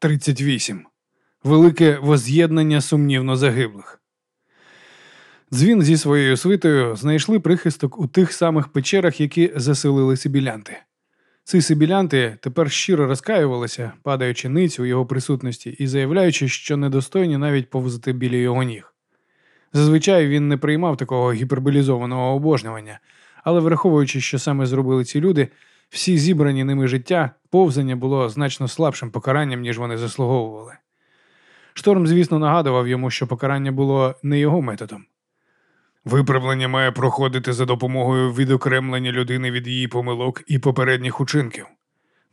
38. Велике воз'єднання сумнівно загиблих. Дзвін зі своєю свитою знайшли прихисток у тих самих печерах, які заселили сибілянти. Ці сибілянти тепер щиро розкаювалися, падаючи ниць у його присутності і заявляючи, що недостойні навіть повзати біля його ніг. Зазвичай він не приймав такого гіперболізованого обожнювання, але враховуючи, що саме зробили ці люди, всі зібрані ними життя, повзання було значно слабшим покаранням, ніж вони заслуговували. Шторм, звісно, нагадував йому, що покарання було не його методом. Виправлення має проходити за допомогою відокремлення людини від її помилок і попередніх учинків.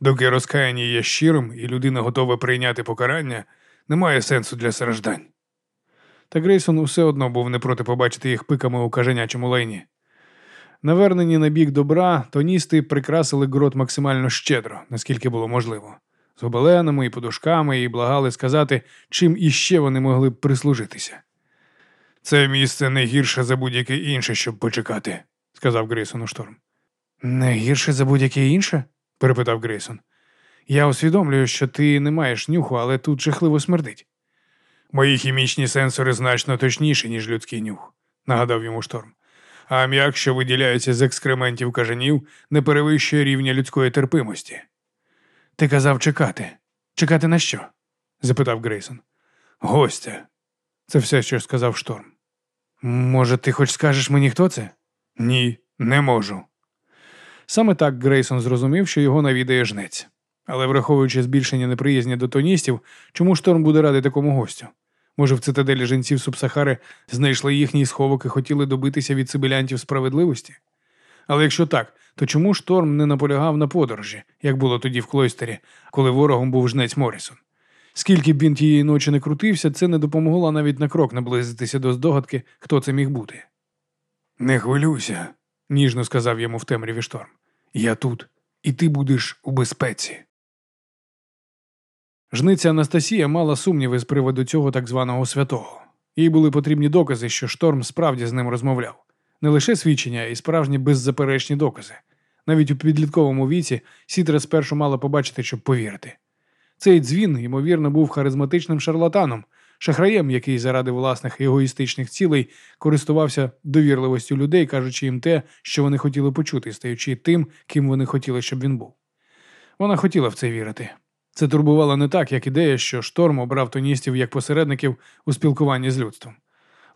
Доки розкаяння є щирим і людина готова прийняти покарання, немає сенсу для страждань. Та Грейсон усе одно був не проти побачити їх пиками у каженячому лайні. Навернені на бік добра, тоністи прикрасили грот максимально щедро, наскільки було можливо, з гобеленами і подушками, і благали сказати, чим іще вони могли б прислужитися. Це місце не гірше за будь-яке інше, щоб почекати, сказав Грейсону шторм. Не гірше за будь-яке інше? перепитав Грейсон. Я усвідомлюю, що ти не маєш нюху, але тут жахливо смердить. Мої хімічні сенсори значно точніші, ніж людський нюх, нагадав йому шторм. А ам'як, що виділяється з екскрементів кажанів, не перевищує рівня людської терпимості. Ти казав чекати. Чекати на що? запитав Грейсон. Гостя. Це все, що сказав шторм. Може, ти хоч скажеш мені, хто це? Ні, не можу. Саме так Грейсон зрозумів, що його навідає жнець. Але враховуючи збільшення неприязні до тоністів, чому шторм буде радий такому гостю? Може, в цитаделі жінців Субсахари знайшли їхній сховок і хотіли добитися від сибілянтів справедливості? Але якщо так, то чому шторм не наполягав на подорожі, як було тоді в клойстері, коли ворогом був жнець Морісон? Скільки б він тієї ночі не крутився, це не допомогло навіть на крок наблизитися до здогадки, хто це міг бути. Не хвилюйся, ніжно сказав йому в темряві шторм. Я тут, і ти будеш у безпеці. Жниця Анастасія мала сумніви з приводу цього так званого святого. Їй були потрібні докази, що шторм справді з ним розмовляв. Не лише свідчення, й справжні беззаперечні докази. Навіть у підлітковому віці Сітра спершу мала побачити, щоб повірити. Цей дзвін, ймовірно, був харизматичним шарлатаном, шахраєм, який заради власних егоїстичних цілей користувався довірливостю людей, кажучи їм те, що вони хотіли почути, стаючи тим, ким вони хотіли, щоб він був. Вона хотіла в це вірити. Це турбувало не так, як ідея, що шторм обрав тоністів як посередників у спілкуванні з людством.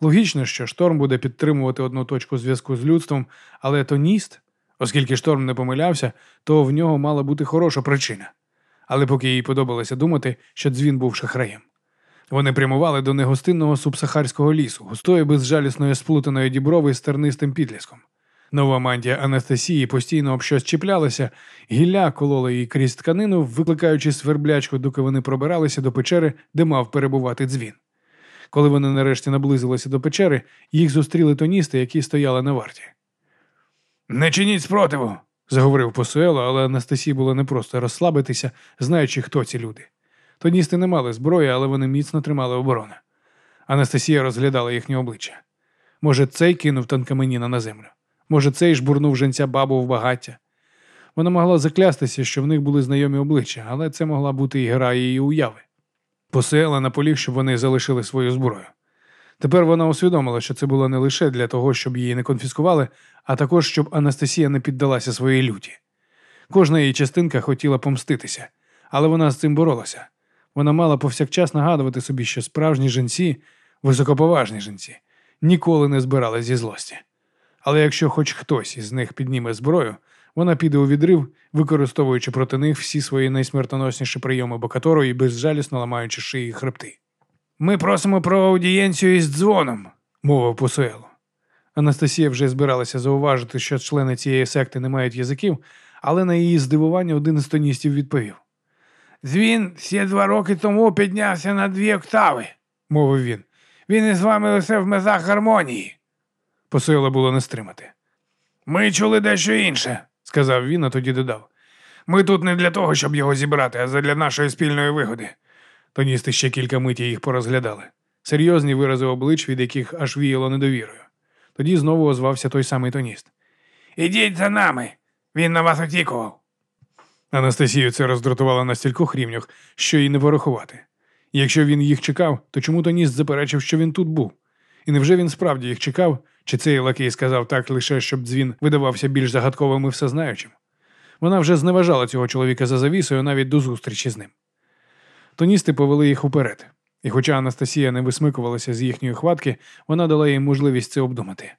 Логічно, що шторм буде підтримувати одну точку зв'язку з людством, але тоніст, оскільки шторм не помилявся, то в нього мала бути хороша причина. Але поки їй подобалося думати, що дзвін був шахраєм. Вони прямували до негостинного субсахарського лісу, густої безжалісної сплутаної діброви з тернистим підліском. Нова мантія Анастасії постійно об щось чіплялася, гілля колола її крізь тканину, викликаючи сверблячку, доки вони пробиралися до печери, де мав перебувати дзвін. Коли вони нарешті наблизилися до печери, їх зустріли тоністи, які стояли на варті. Не чиніть спротиву, заговорив посуело, але Анастасії було непросто розслабитися, знаючи, хто ці люди. Тоністи не мали зброї, але вони міцно тримали оборону. Анастасія розглядала їхнє обличчя. Може, цей кинув танкаменіна на землю. Може, цей жбурнув женця бабу в багаття. Вона могла заклястися, що в них були знайомі обличчя, але це могла бути і гра її уяви. Посеяла наполіг, щоб вони залишили свою зброю. Тепер вона усвідомила, що це було не лише для того, щоб її не конфіскували, а також щоб Анастасія не піддалася своїй люті. Кожна її частинка хотіла помститися, але вона з цим боролася. Вона мала повсякчас нагадувати собі, що справжні жінці, високоповажні жінці, ніколи не збирали зі злості. Але якщо хоч хтось із них підніме зброю, вона піде у відрив, використовуючи проти них всі свої найсмертоносніші прийоми бокатору і безжалісно ламаючи шиї хребти. Ми просимо про аудієнцію із дзвоном, мовив Посуело. Анастасія вже збиралася зауважити, що члени цієї секти не мають язиків, але на її здивування один із тоністів відповів. Дзвін ще два роки тому піднявся на дві октави, мовив він. Він із вами лише в мезах гармонії. Посуело було не стримати. Ми чули дещо інше, сказав він, а тоді додав. Ми тут не для того, щоб його зібрати, а задля нашої спільної вигоди. Тоністи ще кілька миті їх порозглядали. Серйозні вирази облич, від яких аж віяло недовірою. Тоді знову озвався той самий тоніст. Ідіть за нами. Він на вас очікував. Анастасію це роздратувало на стількох рівнях, що й не порахувати. Якщо він їх чекав, то чому Тоніст заперечив, що він тут був? І невже він справді їх чекав, чи цей лакей сказав так лише, щоб дзвін видавався більш загадковим і всезнаючим? Вона вже зневажала цього чоловіка за завісою навіть до зустрічі з ним. Тоністи повели їх уперед, і хоча Анастасія не висмикувалася з їхньої хватки, вона дала їм можливість це обдумати.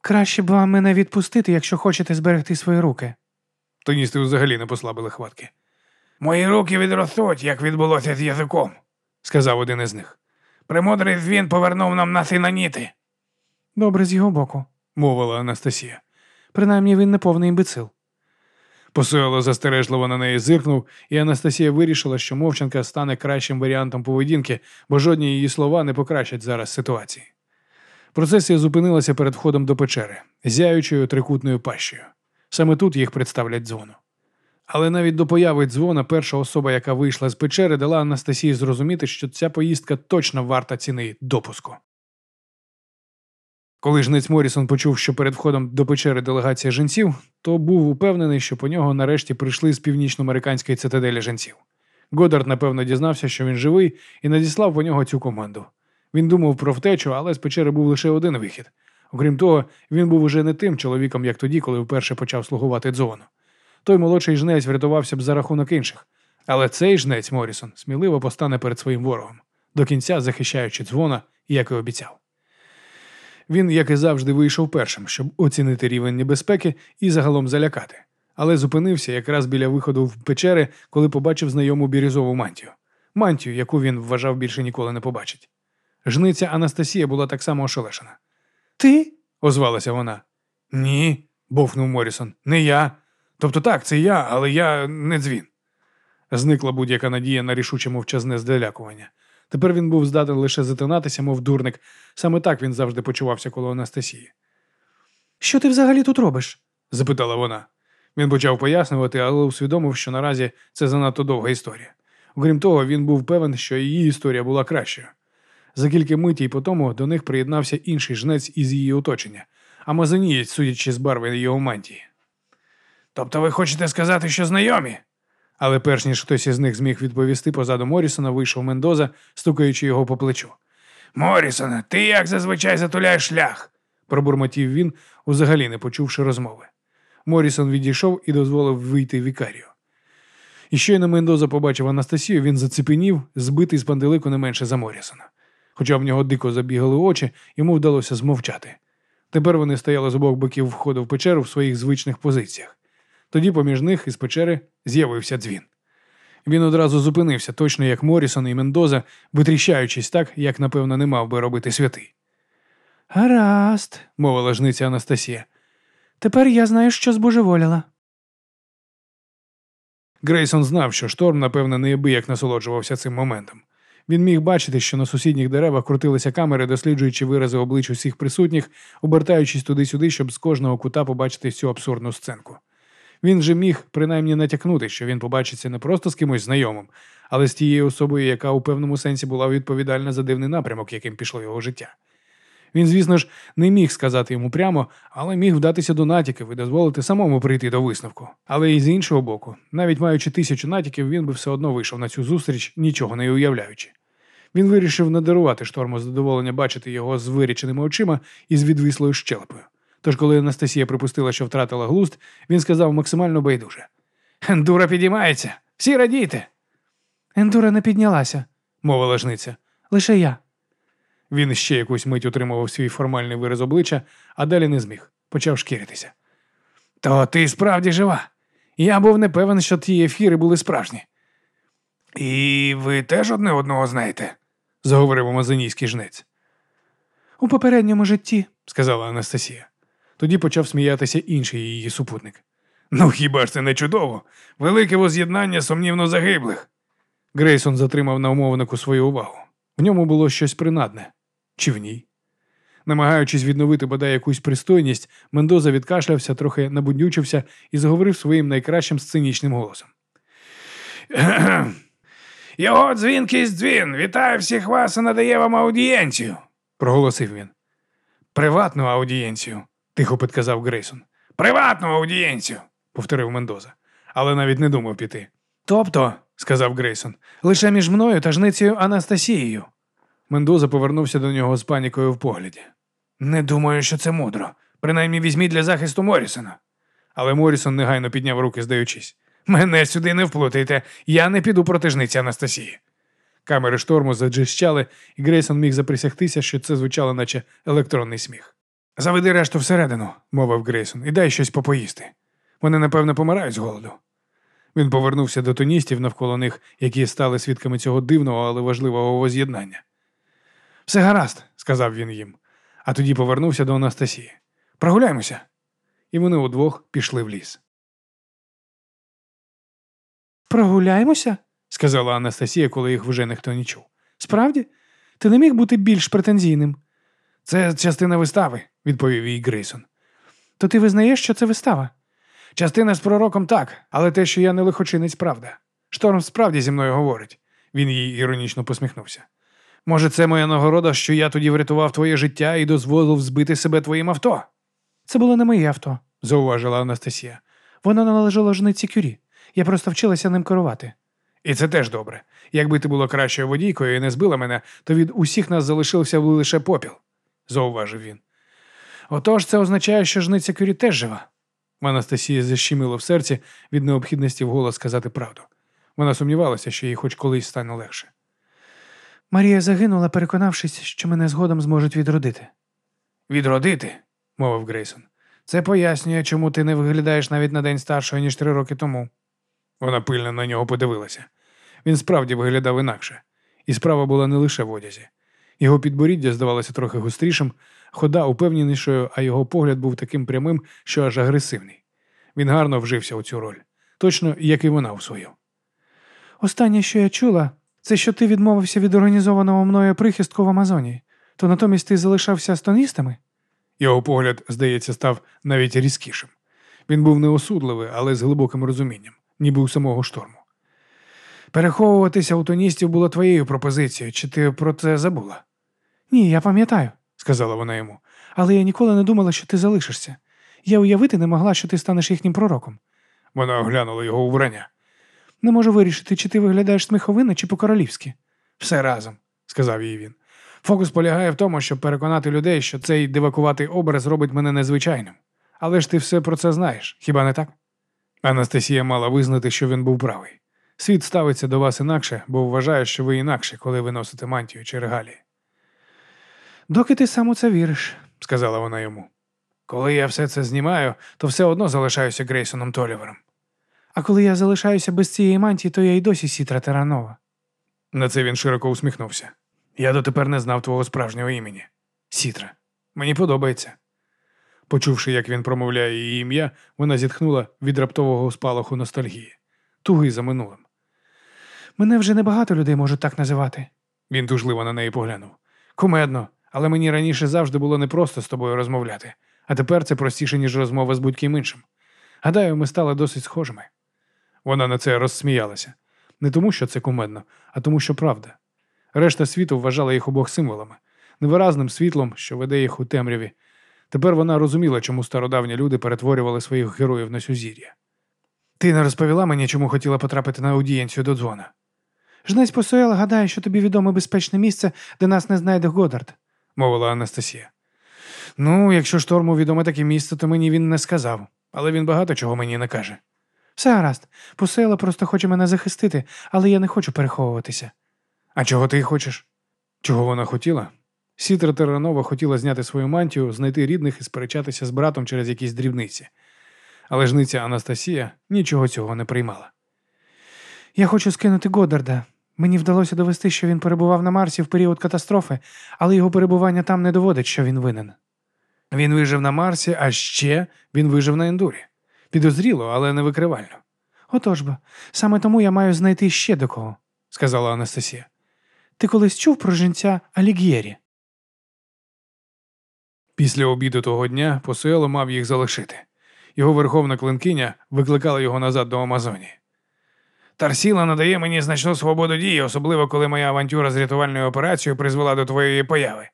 Краще б вам мене відпустити, якщо хочете зберегти свої руки. Тоністи взагалі не послабили хватки, Мої руки відростуть, як відбулося з язиком. сказав один із них. Премудрий звін повернув нам на синаніти. Добре з його боку, Мовила Анастасія. принаймні він не повний імбецил. Посойло застережливо на неї зиркнув, і Анастасія вирішила, що мовчанка стане кращим варіантом поведінки, бо жодні її слова не покращать зараз ситуації. Процесія зупинилася перед входом до печери, зяючою трикутною пащею. Саме тут їх представлять дзвону. Але навіть до появи дзвона перша особа, яка вийшла з печери, дала Анастасії зрозуміти, що ця поїздка точно варта ціни допуску. Коли жнець Морісон почув, що перед входом до печери делегація жінців, то був упевнений, що по нього нарешті прийшли з північно-американської цитаделі жінців. Годард, напевно, дізнався, що він живий, і надіслав по нього цю команду. Він думав про втечу, але з печери був лише один вихід. Окрім того, він був уже не тим чоловіком, як тоді, коли вперше почав слугувати дзвону. Той молодший жнець врятувався б за рахунок інших. Але цей жнець Морісон сміливо постане перед своїм ворогом, до кінця захищаючи дзвона, як і обіцяв. Він, як і завжди, вийшов першим, щоб оцінити рівень небезпеки і загалом залякати, але зупинився якраз біля виходу в печери, коли побачив знайому бірюзову мантію. Мантію, яку він вважав більше ніколи не побачить. Жниця Анастасія була так само ошелешена. Ти? Озвалася вона. Ні, бовкнув Морісон. Не я. Тобто так, це я, але я не дзвін. Зникла будь-яка надія на рішуче мовчазне здалякування. Тепер він був здатен лише затинатися, мов дурник. Саме так він завжди почувався коло Анастасії. Що ти взагалі тут робиш? запитала вона. Він почав пояснювати, але усвідомив, що наразі це занадто довга історія. Окрім того, він був певен, що її історія була кращою. За кілька митій по тому до них приєднався інший жнець із її оточення, амазонієць, судячи з барви його мантії. Тобто ви хочете сказати, що знайомі? Але перш ніж хтось із них зміг відповісти позаду Морісона, вийшов Мендоза, стукаючи його по плечу. Морісоне, ти як зазвичай затуляєш шлях. Пробурмотів він, узагалі не почувши розмови. Морісон відійшов і дозволив вийти вікарію. І щойно Мендоза побачив Анастасію, він зацепенів, збитий з панделику не менше за Морісона. Хоча в нього дико забігали очі, йому вдалося змовчати. Тепер вони стояли з обох боків входу в печеру в своїх звичних позиціях. Тоді поміж них із печери з'явився дзвін. Він одразу зупинився, точно як Морісон і Мендоза, витріщаючись так, як, напевно, не мав би робити святий. Гаразд, мовила жниця Анастасія. тепер я знаю, що збожеволіла. Грейсон знав, що шторм, напевно, неабияк насолоджувався цим моментом. Він міг бачити, що на сусідніх деревах крутилися камери, досліджуючи вирази облич усіх присутніх, обертаючись туди-сюди, щоб з кожного кута побачити всю абсурдну сценку. Він же міг принаймні натякнути, що він побачиться не просто з кимось знайомим, але з тією особою, яка у певному сенсі була відповідальна за дивний напрямок, яким пішло його життя. Він, звісно ж, не міг сказати йому прямо, але міг вдатися до натяків і дозволити самому прийти до висновку. Але і з іншого боку, навіть маючи тисячу натяків, він би все одно вийшов на цю зустріч, нічого не уявляючи. Він вирішив не дарувати шторму задоволення бачити його з виріченими очима і з відвислою щелепою. Тож, коли Анастасія припустила, що втратила глузд, він сказав максимально байдуже: Ендура підіймається, всі радійте. Ендура не піднялася, мовила жниця. лише я. Він ще якусь мить утримував свій формальний вираз обличчя, а далі не зміг, почав шкіритися. То ти справді жива. Я був не певен, що ті ефіри були справжні. І ви теж одне одного знаєте, заговорив амазонійський жнець. У попередньому житті, сказала Анастасія. Тоді почав сміятися інший її супутник. Ну хіба ж це не чудово? Велике воз'єднання сумнівно загиблих. Грейсон затримав на умовнику свою увагу. В ньому було щось принадне. Чи в ній? Намагаючись відновити бодай якусь пристойність, Мендоза відкашлявся, трохи набуднючився і заговорив своїм найкращим сценічним голосом. Його дзвінкість дзвін. Вітаю всіх вас і надає вам аудієнцію, проголосив він. Приватну аудієнцію, тихо підказав Грейсон. Приватну аудієнцію, повторив Мендоза. але навіть не думав піти. Тобто, сказав Грейсон, лише між мною та жницею Анастасією. Мендоза повернувся до нього з панікою в погляді. Не думаю, що це мудро. Принаймні візьміть для захисту Морісона. Але Морісон негайно підняв руки, здаючись. Мене сюди не вплутайте, я не піду проти жниці Анастасії. Камери шторму заджищали, і Грейсон міг заприсягтися, що це звучало, наче електронний сміх. Заведи решту всередину, мовив Грейсон, і дай щось попоїсти. Вони, напевно, помирають з голоду. Він повернувся до тоністів навколо них, які стали свідками цього дивного, але важливого воз'єднання. Все гаразд, сказав він їм, а тоді повернувся до Анастасії. Прогуляємося. І вони удвох пішли в ліс. Прогуляємося? сказала Анастасія, коли їх вже ніхто не чув. Справді? Ти не міг бути більш претензійним. Це частина вистави, відповів їй Грейсон. То ти визнаєш, що це вистава? Частина з пророком так, але те, що я не лихочинець, правда. Шторм справді зі мною говорить. Він їй іронічно посміхнувся. Може, це моя нагорода, що я тоді врятував твоє життя і дозволив збити себе твоїм авто? Це було не моє авто, зауважила Анастасія. Воно належало жниці кюрі. Я просто вчилася ним керувати. І це теж добре. Якби ти була кращою водійкою і не збила мене, то від усіх нас залишився б лише попіл, зауважив він. Отож, це означає, що жниця кюрі теж жива. В Анастасії защемило в серці від необхідності вголос сказати правду. Вона сумнівалася, що їй хоч колись стане легше. Марія загинула, переконавшись, що мене згодом зможуть відродити. Відродити, мовив Грейсон. Це пояснює, чому ти не виглядаєш навіть на день старшого, ніж три роки тому. Вона пильно на нього подивилася. Він справді виглядав інакше, і справа була не лише в одязі. Його підборіддя здавалося трохи густрішим, хода упевненішою, а його погляд був таким прямим, що аж агресивний. Він гарно вжився у цю роль, точно як і вона у свою. Останнє, що я чула, це що ти відмовився від організованого мною прихистку в Амазонії, то натомість ти залишався з тоністами? Його погляд, здається, став навіть різкішим. Він був неосудливий, але з глибоким розумінням, ніби у самого шторму. Переховуватися у тоністів було твоєю пропозицією, чи ти про це забула? Ні, я пам'ятаю, сказала вона йому. Але я ніколи не думала, що ти залишишся. Я уявити не могла, що ти станеш їхнім пророком. Вона оглянула його убрання. Не можу вирішити, чи ти виглядаєш сміховинно, чи по-королівськи. Все разом, сказав їй він. Фокус полягає в тому, щоб переконати людей, що цей дивакуватий образ робить мене незвичайним. Але ж ти все про це знаєш, хіба не так? Анастасія мала визнати, що він був правий. Світ ставиться до вас інакше, бо вважає, що ви інакше, коли ви носите мантію чи регалії. Доки ти сам у це віриш, сказала вона йому. Коли я все це знімаю, то все одно залишаюся Грейсоном Толівером. А коли я залишаюся без цієї мантії, то я й досі сітра Теранова. На це він широко усміхнувся. Я дотепер не знав твого справжнього імені. Сітра. Мені подобається. Почувши, як він промовляє її ім'я, вона зітхнула від раптового спалаху ностальгії, туги за минулим. Мене вже небагато людей можуть так називати. Він тужливо на неї поглянув. Кумедно, але мені раніше завжди було непросто з тобою розмовляти, а тепер це простіше, ніж розмова з будь-ким іншим. Гадаю, ми стали досить схожими. Вона на це розсміялася. Не тому, що це кумедно, а тому, що правда. Решта світу вважала їх обох символами, невиразним світлом, що веде їх у темряві. Тепер вона розуміла, чому стародавні люди перетворювали своїх героїв на сюзір'я. Ти не розповіла мені, чому хотіла потрапити на аудієнцію до дзвона. Жнець Посуел гадає, що тобі відоме безпечне місце, де нас не знайде Годард, мовила Анастасія. Ну, якщо шторму відоме таке місце, то мені він не сказав, але він багато чого мені не каже. Все гаразд, Посуела просто хоче мене захистити, але я не хочу переховуватися. А чого ти хочеш? Чого вона хотіла? Сітра Теранова хотіла зняти свою мантію, знайти рідних і сперечатися з братом через якісь дрібниці. Але жниця Анастасія нічого цього не приймала. Я хочу скинути Годарда. Мені вдалося довести, що він перебував на Марсі в період катастрофи, але його перебування там не доводить, що він винен. Він вижив на Марсі, а ще він вижив на ендурі. Підозріло, але не викривально. Отож бо, саме тому я маю знайти ще до кого, сказала Анастасія. Ти колись чув про жінця Аліг'єрі? Після обіду того дня посуело мав їх залишити. Його верховна клинкиня викликала його назад до Амазонії. Тарсіла надає мені значну свободу дії, особливо коли моя авантюра з рятувальною операцією призвела до твоєї появи,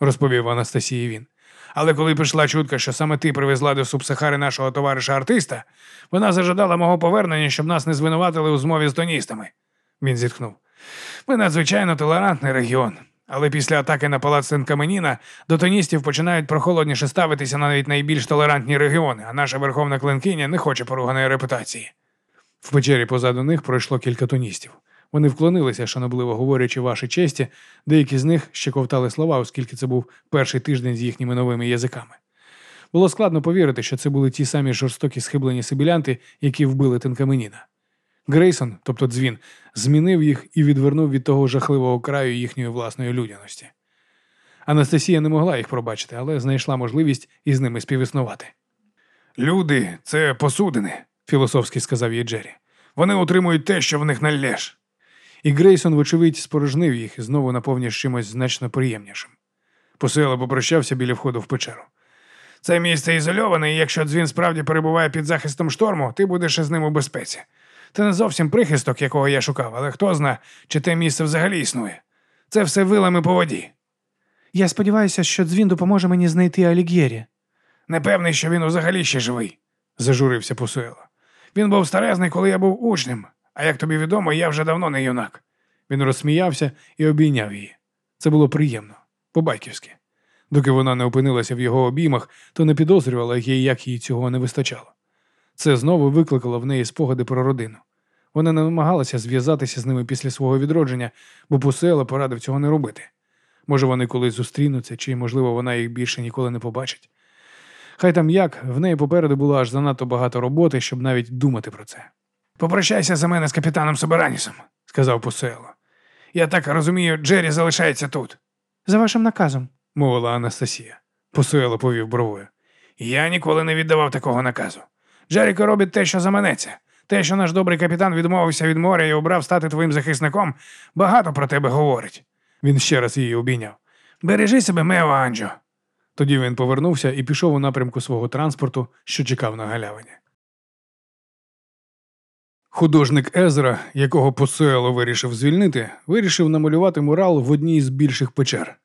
розповів Анастасії він. Але коли пішла чутка, що саме ти привезла до Субсахари нашого товариша артиста, вона зажадала мого повернення, щоб нас не звинуватили у змові з тоністами. Він зітхнув. Ми надзвичайно толерантний регіон, але після атаки на палац Сен-Каменіна до тоністів починають прохолодніше ставитися навіть найбільш толерантні регіони, а наша верховна клинкиня не хоче поруганої репутації. В печері позаду них пройшло кілька тоністів. Вони вклонилися, шанобливо говорячи ваші честі, деякі з них ще ковтали слова, оскільки це був перший тиждень з їхніми новими язиками. Було складно повірити, що це були ті самі жорстокі схиблені сибілянти, які вбили Тенкаменіна. Грейсон, тобто дзвін, змінив їх і відвернув від того жахливого краю їхньої власної людяності. Анастасія не могла їх пробачити, але знайшла можливість із ними співіснувати. Люди це посудини, філософськи сказав їй Джері. Вони утримують те, що в них налєш. І Грейсон, вочевидь, спорожнив їх і знову наповнив чимось значно приємнішим. Посила попрощався біля входу в печеру. Це місце ізольоване, і якщо дзвін справді перебуває під захистом шторму, ти будеш із ним у безпеці. Це не зовсім прихисток, якого я шукав, але хто зна, чи те місце взагалі існує. Це все вилами по воді. Я сподіваюся, що дзвін допоможе мені знайти Алігєрі. Не певний, що він взагалі ще живий, зажурився Посуело. Він був старезний, коли я був учнем, а як тобі відомо, я вже давно не юнак. Він розсміявся і обійняв її. Це було приємно, по-батьківськи. Доки вона не опинилася в його обіймах, то не підозрювала, як їй цього не вистачало. Це знову викликало в неї спогади про родину. Вона не намагалася зв'язатися з ними після свого відродження, бо Пусела порадив цього не робити. Може, вони колись зустрінуться, чи, можливо, вона їх більше ніколи не побачить. Хай там як, в неї попереду було аж занадто багато роботи, щоб навіть думати про це. Попрощайся за мене з капітаном Соберанісом, сказав Пусело. Я так розумію, Джері залишається тут. За вашим наказом, мовила Анастасія. Посуело повів бровою. Я ніколи не віддавав такого наказу. Джеріко робить те, що заманеться. Те, що наш добрий капітан відмовився від моря і обрав стати твоїм захисником, багато про тебе говорить. Він ще раз її обійняв. Бережи себе, Мео Анджо. Тоді він повернувся і пішов у напрямку свого транспорту, що чекав на галявині. Художник Езра, якого Посуело вирішив звільнити, вирішив намалювати мурал в одній з більших печер.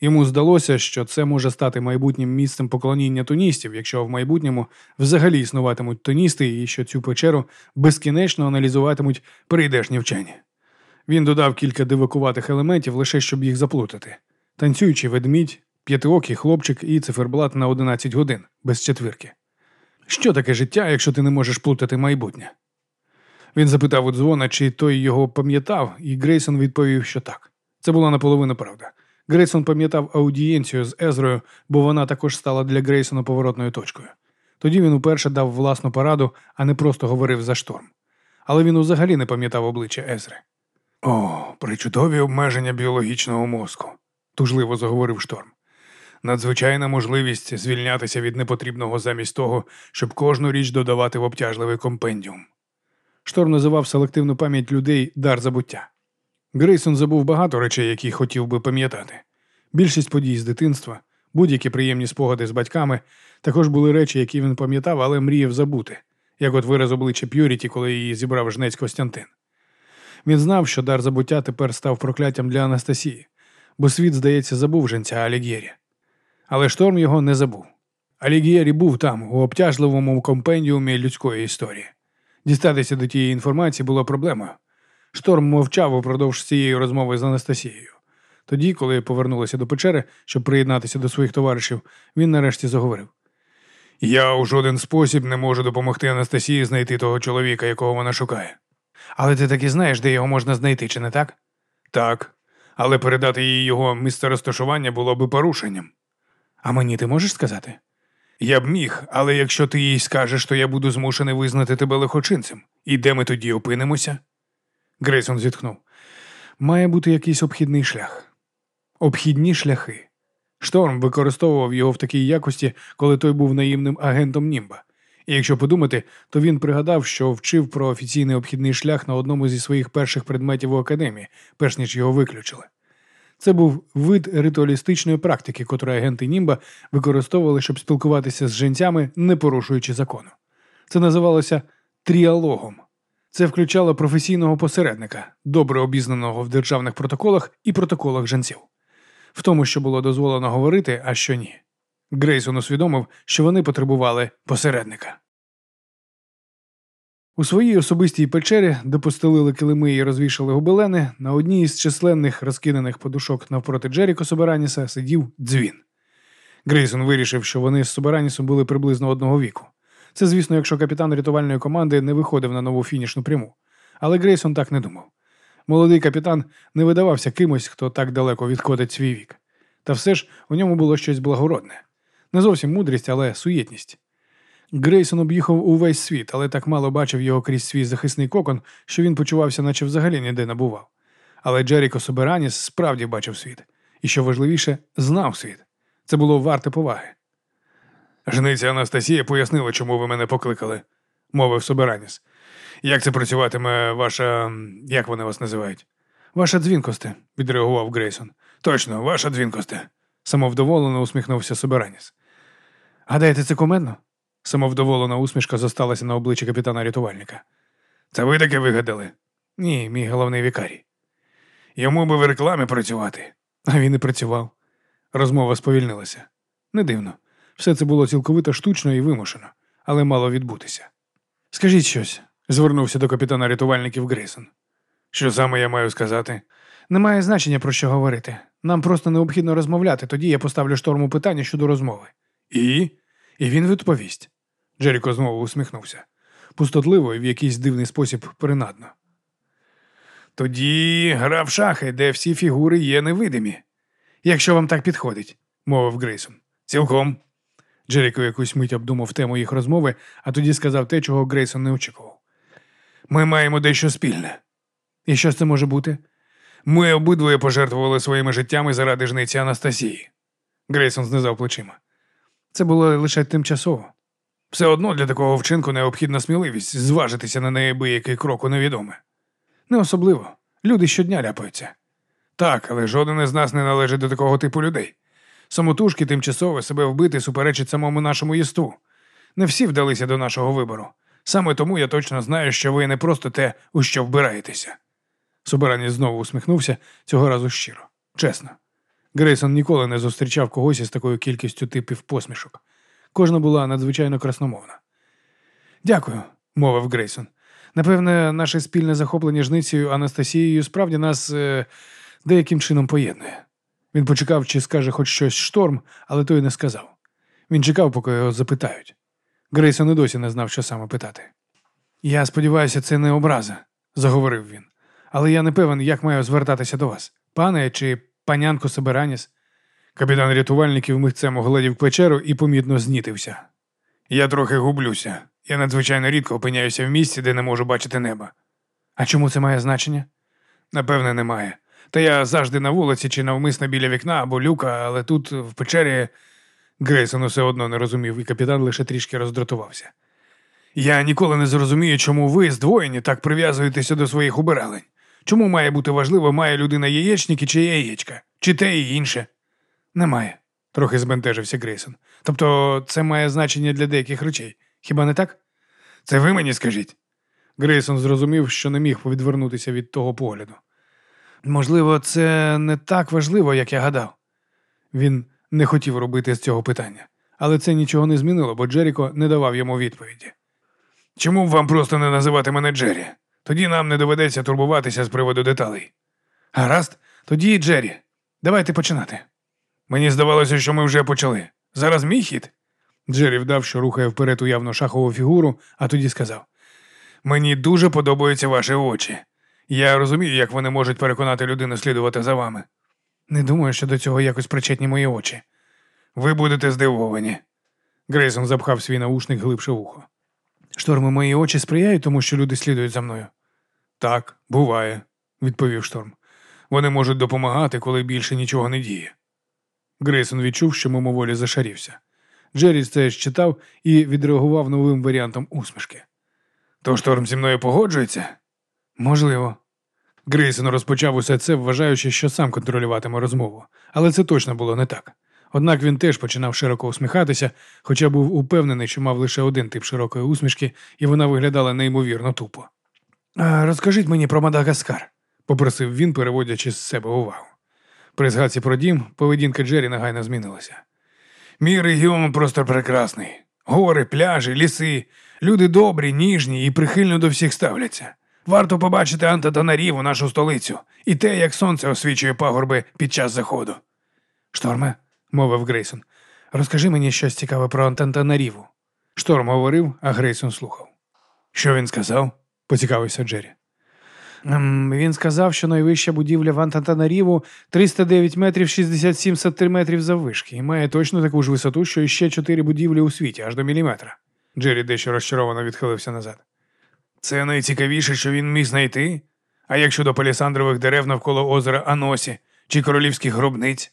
Йому здалося, що це може стати майбутнім місцем поклоніння тоністів, якщо в майбутньому взагалі існуватимуть тоністи і що цю печеру безкінечно аналізуватимуть прийдешні вчені. Він додав кілька дивакуватих елементів лише щоб їх заплутати: танцюючий ведмідь, п'ятиокий хлопчик і циферблат на 11 годин без четвірки. Що таке життя, якщо ти не можеш плутати майбутнє? Він запитав у дзвона, чи той його пам'ятав, і Грейсон відповів, що так. Це була наполовину правда. Грейсон пам'ятав аудієнцію з Езрою, бо вона також стала для Грейсона поворотною точкою. Тоді він уперше дав власну пораду, а не просто говорив за шторм. Але він взагалі не пам'ятав обличчя Езри. О, причудові обмеження біологічного мозку, тужливо заговорив шторм. Надзвичайна можливість звільнятися від непотрібного замість того, щоб кожну річ додавати в обтяжливий компендіум. Шторм називав селективну пам'ять людей дар забуття. Грейсон забув багато речей, які хотів би пам'ятати. Більшість подій з дитинства, будь-які приємні спогади з батьками, також були речі, які він пам'ятав, але мріяв забути, як от вираз обличчя П'юріті, коли її зібрав жнець Костянтин. Він знав, що дар забуття тепер став прокляттям для Анастасії, бо світ, здається, забув женця Алігєрі. Але шторм його не забув. Алігєрі був там, у обтяжливому компендіумі людської історії. Дістатися до тієї інформації було проблемою. Шторм мовчав упродовж цієї розмови з Анастасією. Тоді, коли повернулися до печери, щоб приєднатися до своїх товаришів, він нарешті заговорив. Я у жоден спосіб не можу допомогти Анастасії знайти того чоловіка, якого вона шукає. Але ти таки знаєш, де його можна знайти, чи не так? Так. Але передати їй його місце розташування було би порушенням. А мені ти можеш сказати? Я б міг, але якщо ти їй скажеш, то я буду змушений визнати тебе лихочинцем. І де ми тоді опинимося? Грейсон зітхнув. Має бути якийсь обхідний шлях. Обхідні шляхи. Шторм використовував його в такій якості, коли той був наївним агентом Німба. І якщо подумати, то він пригадав, що вчив про офіційний обхідний шлях на одному зі своїх перших предметів у академії, перш ніж його виключили. Це був вид ритуалістичної практики, котру агенти Німба використовували, щоб спілкуватися з жінцями, не порушуючи закону. Це називалося тріалогом. Це включало професійного посередника, добре обізнаного в державних протоколах і протоколах жінців, в тому, що було дозволено говорити, а що ні. Грейсон усвідомив, що вони потребували посередника. У своїй особистій печері, де постелили килими і розвішали гобелени, на одній із численних розкиданих подушок навпроти Джеріко Собераніса сидів дзвін. Грейсон вирішив, що вони з Соберанісом були приблизно одного віку. Це, звісно, якщо капітан рятувальної команди не виходив на нову фінішну пряму. Але Грейсон так не думав. Молодий капітан не видавався кимось, хто так далеко відходить свій вік. Та все ж у ньому було щось благородне. Не зовсім мудрість, але суєтність. Грейсон об'їхав увесь світ, але так мало бачив його крізь свій захисний кокон, що він почувався, наче взагалі ніде не бував. Але Джеріко Собераніс справді бачив світ, і, що важливіше, знав світ. Це було варте поваги. Жниця Анастасія пояснила, чому ви мене покликали, мовив Собераніс. Як це працюватиме ваша. як вони вас називають? Ваша дзвінкосте, відреагував Грейсон. Точно, ваша дзвінкосте. самовдоволено усміхнувся Собераніс. Гадаєте, це комедно? Самовдоволена усмішка зосталася на обличчі капітана рятувальника. Це ви таке вигадали? Ні, мій головний вікарій. Йому би в рекламі працювати. А він і працював. Розмова сповільнилася. Не дивно. Все це було цілковито штучно і вимушено, але мало відбутися. Скажіть щось, звернувся до капітана рятувальників Грейсон. Що саме я маю сказати? Немає значення про що говорити. Нам просто необхідно розмовляти, тоді я поставлю шторму питання щодо розмови. І? І він відповість. Джеріко знову усміхнувся. Пустотливо і в якийсь дивний спосіб принадно. Тоді гра в шахи, де всі фігури є невидимі. Якщо вам так підходить, мовив Грейсон. Цілком. Джеріко якусь мить обдумав тему їх розмови, а тоді сказав те, чого Грейсон не очікував. Ми маємо дещо спільне. І що це може бути? Ми обидвоє пожертвували своїми життями заради жниці Анастасії. Грейсон знизав плечима. Це було лише тимчасово. Все одно для такого вчинку необхідна сміливість зважитися на неабиякий крок у невідоме. Не особливо. Люди щодня ляпаються. Так, але жоден із нас не належить до такого типу людей. Самотужки тимчасово себе вбити суперечить самому нашому єству. Не всі вдалися до нашого вибору. Саме тому я точно знаю, що ви не просто те, у що вбираєтеся. Собираніс знову усміхнувся, цього разу щиро. Чесно. Грейсон ніколи не зустрічав когось із такою кількістю типів посмішок. Кожна була надзвичайно красномовна. Дякую, мовив Грейсон. Напевне, наше спільне захоплення жницею Анастасією справді нас е, деяким чином поєднує. Він почекав, чи скаже хоч щось шторм, але той не сказав. Він чекав, поки його запитають. Грейсон і досі не знав, що саме питати. Я сподіваюся, це не образа, заговорив він. Але я не певен, як маю звертатися до вас, пане чи панянко Собераніс. Капітан рятувальників михцем огледів печеру і помітно знітився. Я трохи гублюся. Я надзвичайно рідко опиняюся в місці, де не можу бачити неба. А чому це має значення? Напевне, немає. Та я завжди на вулиці чи навмисно біля вікна або люка, але тут, в печері, Грейсон усе одно не розумів, і капітан лише трішки роздратувався. Я ніколи не зрозумію, чому ви, здвоєні, так прив'язуєтеся до своїх убиралень. Чому має бути важливо, має людина яєчники чи яєчка, чи те і інше? Немає, трохи збентежився Грейсон. Тобто це має значення для деяких речей. Хіба не так? Це ви мені скажіть. Грейсон зрозумів, що не міг відвернутися від того погляду. Можливо, це не так важливо, як я гадав. Він не хотів робити з цього питання, але це нічого не змінило, бо Джеріко не давав йому відповіді. Чому б вам просто не називати мене Джері? Тоді нам не доведеться турбуватися з приводу деталей. Гаразд, тоді Джері, давайте починати. Мені здавалося, що ми вже почали. Зараз мій хід. Джері вдав, що рухає вперед уявну шахову фігуру, а тоді сказав: Мені дуже подобаються ваші очі. Я розумію, як вони можуть переконати людину слідувати за вами. Не думаю, що до цього якось причетні мої очі. Ви будете здивовані. Грейсон запхав свій наушник глибше в ухо. Шторми, мої очі сприяють тому, що люди слідують за мною. Так, буває, відповів шторм. Вони можуть допомагати, коли більше нічого не діє. Грейсон відчув, що мимоволі зашарівся. Джері це читав і відреагував новим варіантом усмішки. То шторм зі мною погоджується? Можливо. Грейсон розпочав усе це, вважаючи, що сам контролюватиме розмову, але це точно було не так. Однак він теж починав широко усміхатися, хоча був упевнений, що мав лише один тип широкої усмішки, і вона виглядала неймовірно тупо. «А, Розкажіть мені про Мадагаскар, попросив він, переводячи з себе увагу. При згадці про дім, поведінка Джері негайно змінилася. Мій регіон просто прекрасний. Гори, пляжі, ліси, люди добрі, ніжні і прихильно до всіх ставляться. Варто побачити Антатанаріву, нашу столицю, і те, як сонце освічує пагорби під час заходу. Шторме, мовив Грейсон, розкажи мені щось цікаве про Антантанаріву. Шторм говорив, а Грейсон слухав. Що він сказав? поцікавився Джері. Ем, Він сказав, що найвища будівля в Антантанаріву 309 метрів 67 сантиметрів заввишки і має точно таку ж висоту, що і ще чотири будівлі у світі, аж до міліметра. Джері дещо розчаровано відхилився назад. Це найцікавіше, що він міг знайти. А як щодо палісандрових дерев навколо озера Аносі чи королівських гробниць?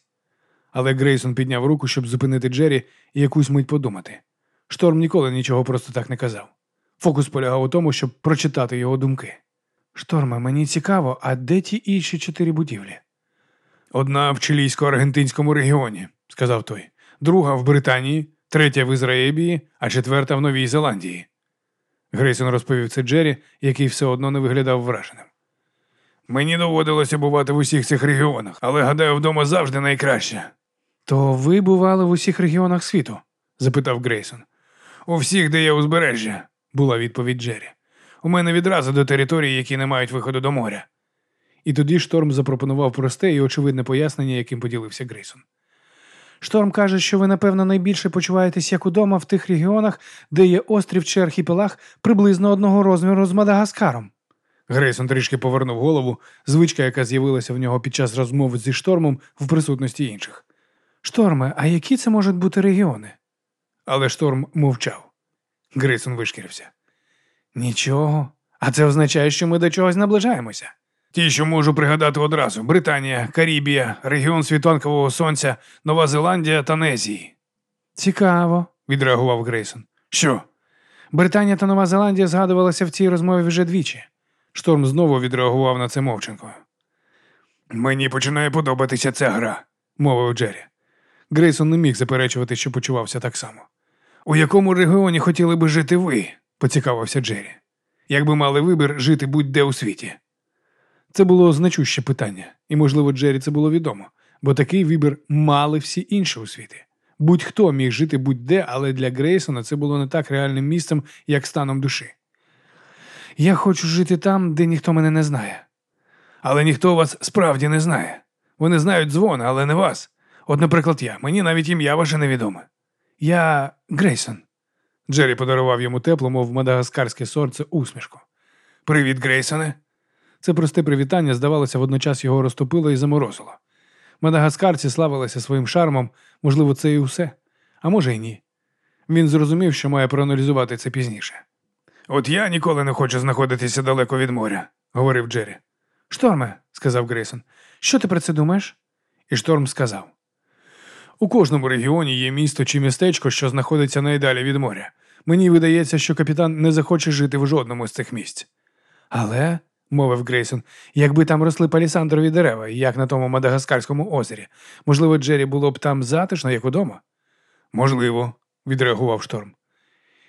Але Грейсон підняв руку, щоб зупинити Джері і якусь мить подумати. Шторм ніколи нічого просто так не казав. Фокус полягав у тому, щоб прочитати його думки. Шторме, мені цікаво, а де ті інші чотири будівлі? Одна в чилійсько-аргентинському регіоні, сказав той, друга в Британії, третя в Ізраїлі, а четверта в Новій Зеландії. Грейсон розповів це Джері, який все одно не виглядав враженим. Мені доводилося бувати в усіх цих регіонах, але гадаю, вдома завжди найкраще. То ви бували в усіх регіонах світу? запитав Грейсон. У всіх, де є узбережжя, була відповідь Джері. У мене відразу до території, які не мають виходу до моря. І тоді Шторм запропонував просте і очевидне пояснення, яким поділився Грейсон. Шторм каже, що ви, напевно, найбільше почуваєтесь як удома в тих регіонах, де є острів чи архіпелаг приблизно одного розміру з Мадагаскаром. Грейсон трішки повернув голову, звичка, яка з'явилася в нього під час розмов зі штормом в присутності інших. Шторме, а які це можуть бути регіони? Але шторм мовчав. Грейсон вишкірився. Нічого. А це означає, що ми до чогось наближаємося. Ті, що можу пригадати одразу: Британія, Карібія, регіон Світанкового Сонця, Нова Зеландія та Незії. Цікаво, відреагував Грейсон. Що? Британія та Нова Зеландія згадувалися в цій розмові вже двічі. Шторм знову відреагував на це мовчанкою. Мені починає подобатися ця гра, мовив Джері. Грейсон не міг заперечувати, що почувався так само. У якому регіоні хотіли би жити ви? Поцікавився Джері. Якби мали вибір жити будь-де у світі. Це було значуще питання, і, можливо, Джері це було відомо, бо такий вибір мали всі інші у світі. Будь-хто міг жити будь-де, але для Грейсона це було не так реальним місцем, як станом душі. Я хочу жити там, де ніхто мене не знає. Але ніхто вас справді не знає. Вони знають дзвон, але не вас. От, наприклад, я. Мені навіть ім'я ваше невідоме. Я Грейсон. Джері подарував йому тепло, мов мадагаскарське сорце, усмішку. Привіт, Грейсоне. Це просте привітання, здавалося, водночас його розтопило і заморозило. Мадагаскарці славилися своїм шармом, можливо, це і усе, а може й ні. Він зрозумів, що має проаналізувати це пізніше. От я ніколи не хочу знаходитися далеко від моря, говорив Джері. Шторме, сказав Грейсон, що ти про це думаєш? І шторм сказав: У кожному регіоні є місто чи містечко, що знаходиться найдалі від моря. Мені видається, що капітан не захоче жити в жодному з цих місць. Але, мовив Грейсон, якби там росли палісандрові дерева, як на тому Мадагаскарському озері, можливо, Джері було б там затишно, як удома? Можливо, відреагував шторм.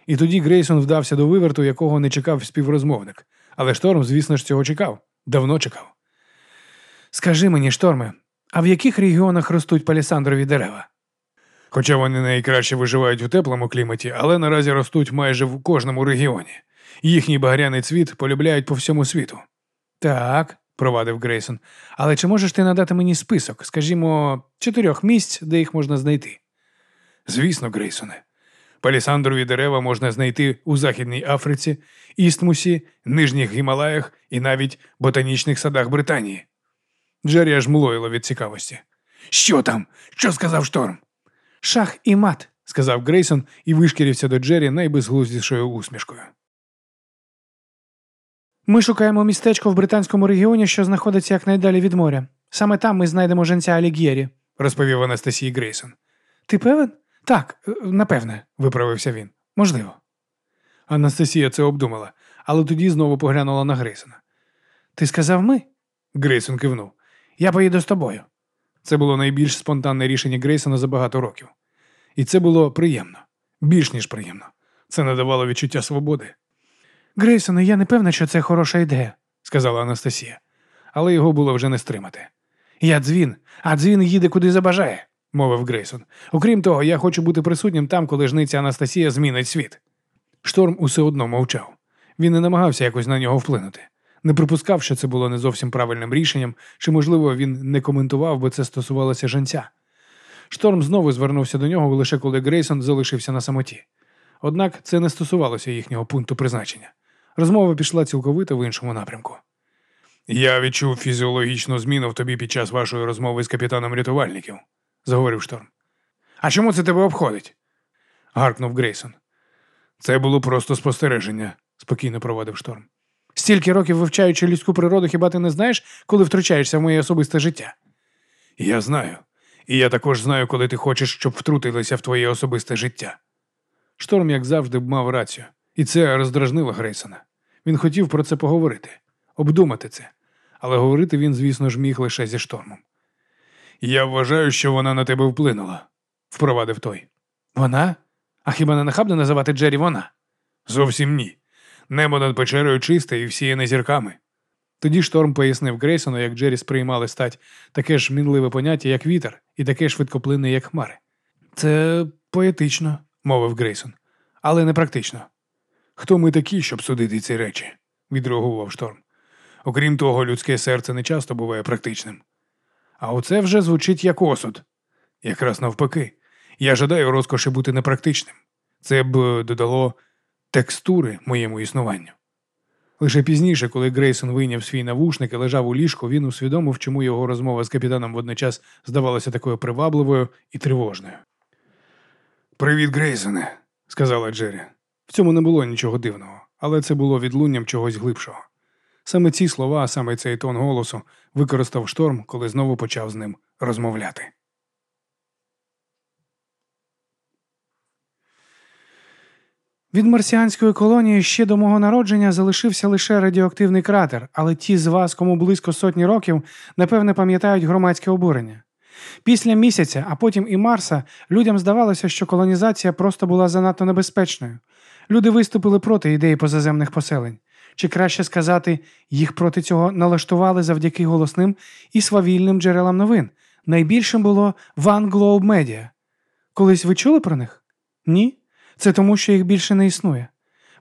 І тоді Грейсон вдався до виверту, якого не чекав співрозмовник. Але шторм, звісно ж, цього чекав, давно чекав. Скажи мені, шторме, а в яких регіонах ростуть палісандрові дерева? Хоча вони найкраще виживають у теплому кліматі, але наразі ростуть майже в кожному регіоні. Їхній багряний цвіт полюбляють по всьому світу. Так, провадив Грейсон. Але чи можеш ти надати мені список, скажімо, чотирьох місць, де їх можна знайти? Звісно, Грейсоне. Палісандрові дерева можна знайти у Західній Африці, Істмусі, Нижніх Гімалаях і навіть ботанічних садах Британії. Джері аж млоїло від цікавості. Що там? Що сказав шторм? Шах і мат, сказав Грейсон і вишкірився до Джері найбезглуздішою усмішкою. Ми шукаємо містечко в британському регіоні, що знаходиться якнайдалі від моря. Саме там ми знайдемо женця Алігєрі, розповів Анастасії Грейсон. Ти певен? Так, напевне, виправився він. Можливо. Анастасія це обдумала, але тоді знову поглянула на Грейсона. Ти сказав ми? Грейсон кивнув. Я поїду з тобою. Це було найбільш спонтанне рішення Грейсона за багато років. І це було приємно, більш ніж приємно. Це надавало відчуття свободи. Грейсоне, я не певна, що це хороша ідея, сказала Анастасія, але його було вже не стримати. Я дзвін, а дзвін їде куди забажає, мовив Грейсон. Окрім того, я хочу бути присутнім там, коли жниця Анастасія змінить світ. Шторм усе одно мовчав. Він не намагався якось на нього вплинути. Не припускав, що це було не зовсім правильним рішенням, чи, можливо, він не коментував, бо це стосувалося жанця. Шторм знову звернувся до нього лише коли Грейсон залишився на самоті. Однак це не стосувалося їхнього пункту призначення. Розмова пішла цілковито в іншому напрямку. Я відчув фізіологічну зміну в тобі під час вашої розмови з капітаном рятувальників, заговорив шторм. А чому це тебе обходить? гаркнув Грейсон. Це було просто спостереження, спокійно проводив шторм. Стільки років вивчаючи людську природу, хіба ти не знаєш, коли втручаєшся в моє особисте життя? Я знаю. І я також знаю, коли ти хочеш, щоб втрутилися в твоє особисте життя. Шторм, як завжди, мав рацію, і це роздражнило Грейсона. Він хотів про це поговорити, обдумати це, але говорити він, звісно ж, міг лише зі штормом. Я вважаю, що вона на тебе вплинула, впровадив той. Вона? А хіба не нахабно називати Джері вона? Зовсім ні. Небо над печерою чисте і всіяне зірками. Тоді шторм пояснив Грейсону, як Джері сприймали стать таке ж мінливе поняття, як вітер, і таке швидкоплинне, як хмари. Це поетично, мовив Грейсон, але не практично. Хто ми такі, щоб судити ці речі? відреагував шторм. Окрім того, людське серце не часто буває практичним. А оце вже звучить як осуд. Якраз навпаки, я жадаю розкоші бути непрактичним. Це б додало текстури моєму існуванню. Лише пізніше, коли Грейсон вийняв свій навушник і лежав у ліжку, він усвідомив, чому його розмова з капітаном водночас здавалася такою привабливою і тривожною. Привіт, Грейсоне, сказала Джері. В цьому не було нічого дивного, але це було відлунням чогось глибшого. Саме ці слова, саме цей тон голосу використав шторм, коли знову почав з ним розмовляти. Від марсіанської колонії ще до мого народження залишився лише радіоактивний кратер, але ті з вас, кому близько сотні років, напевне пам'ятають громадське обурення. Після місяця, а потім і Марса, людям здавалося, що колонізація просто була занадто небезпечною. Люди виступили проти ідеї позаземних поселень. Чи краще сказати, їх проти цього налаштували завдяки голосним і свавільним джерелам новин. Найбільшим було One Globe Media. Колись ви чули про них? Ні? Це тому, що їх більше не існує.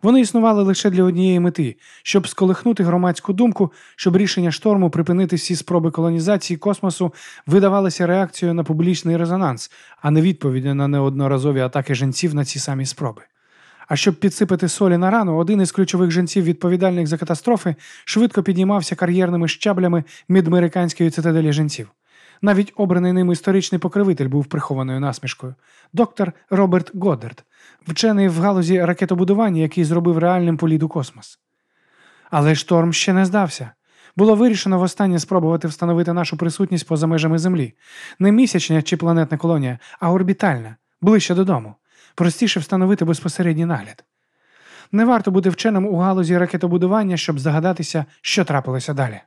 Вони існували лише для однієї мети, щоб сколихнути громадську думку, щоб рішення шторму припинити всі спроби колонізації космосу видавалися реакцією на публічний резонанс, а не відповіддю на неодноразові атаки жінців на ці самі спроби. А щоб підсипати солі на рану, один із ключових жінців, відповідальних за катастрофи, швидко піднімався кар'єрними щаблями мідамериканської цитаделі жінців. Навіть обраний ним історичний покривитель був прихованою насмішкою. Доктор Роберт Годдард, вчений в галузі ракетобудування, який зробив реальним політ у космос. Але шторм ще не здався. Було вирішено востаннє спробувати встановити нашу присутність поза межами Землі. Не місячна чи планетна колонія, а орбітальна, ближче додому. Простіше встановити безпосередній нагляд. Не варто бути вченим у галузі ракетобудування, щоб загадатися, що трапилося далі.